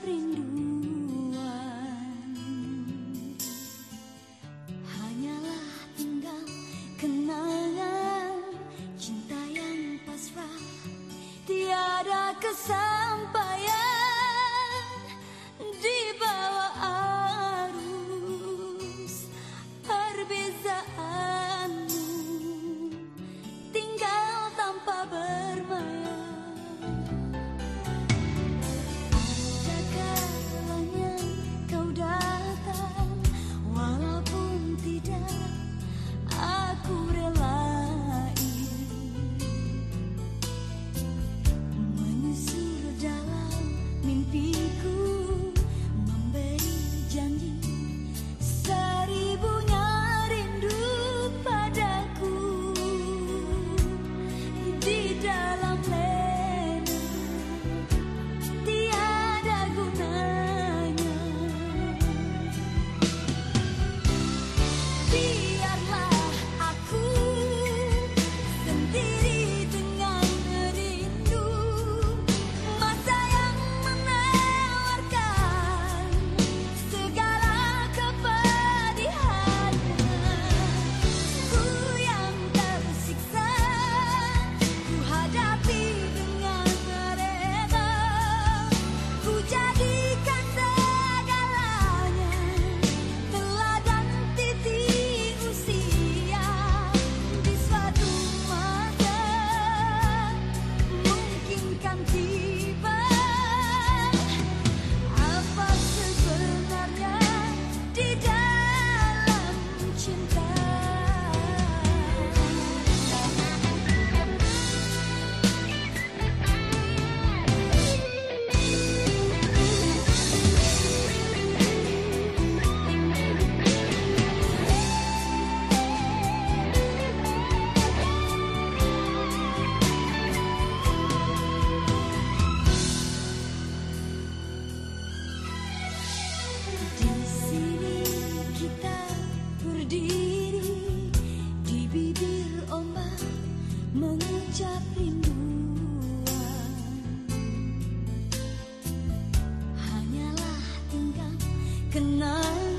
rinduan. Hanyalah tinggal kenangan Cinta yang pasrah Tiada kesal kenal